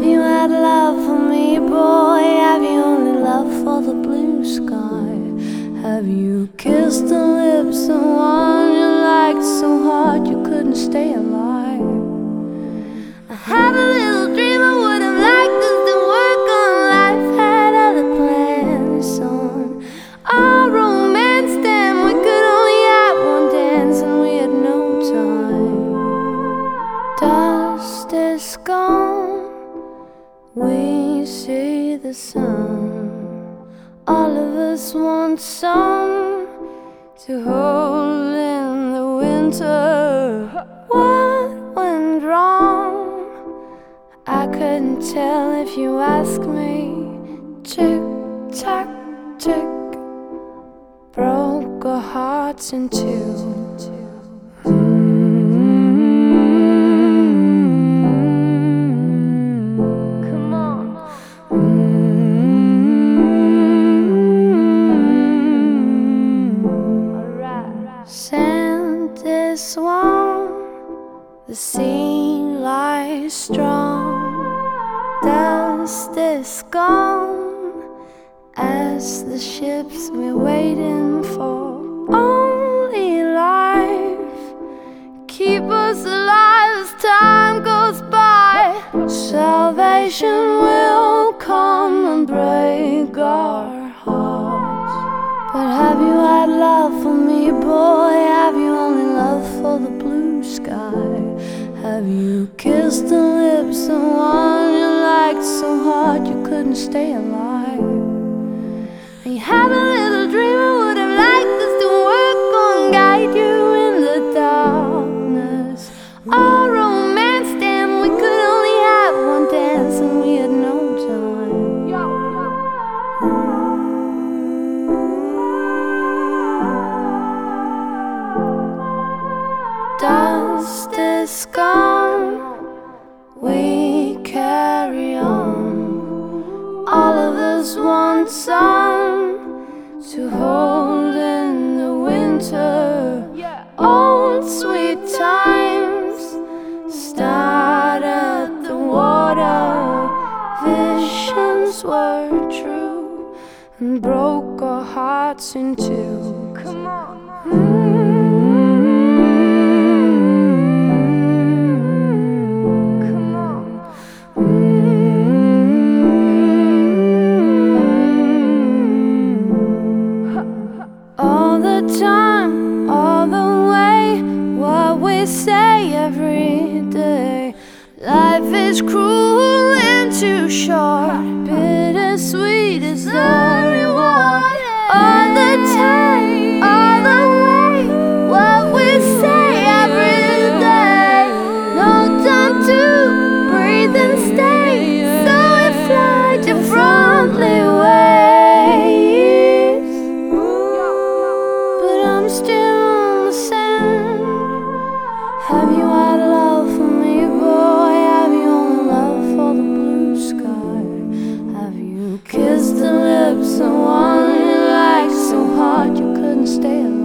Have you had love for me, boy? Have you only love for the blue sky? Have you kissed the lips of one you liked so hard you couldn't stay alive? I had a little dream I would have liked us to work on life, had other plans on our romance. Then we could only have one dance, and we had no time. Dust is gone, the sun. All of us want some to hold in the winter. What went wrong? I couldn't tell if you asked me. Tick tock, tick, broke our hearts in two. Sand is swung, the sea lies strong, dust is gone as the ships we're waiting for. Only life keep us alive as time goes by. Salvation will come love boy? Have you only love for the blue sky? Have you kissed the lips of one you liked so hard you couldn't stay alive? And you had a little dream I would have liked us to work on, guide you in the darkness. Our us want some to hold in the winter. Old sweet times start at the water. Visions were true and broke our hearts in two. Come on. Hmm. Is cruel heart you couldn't stand.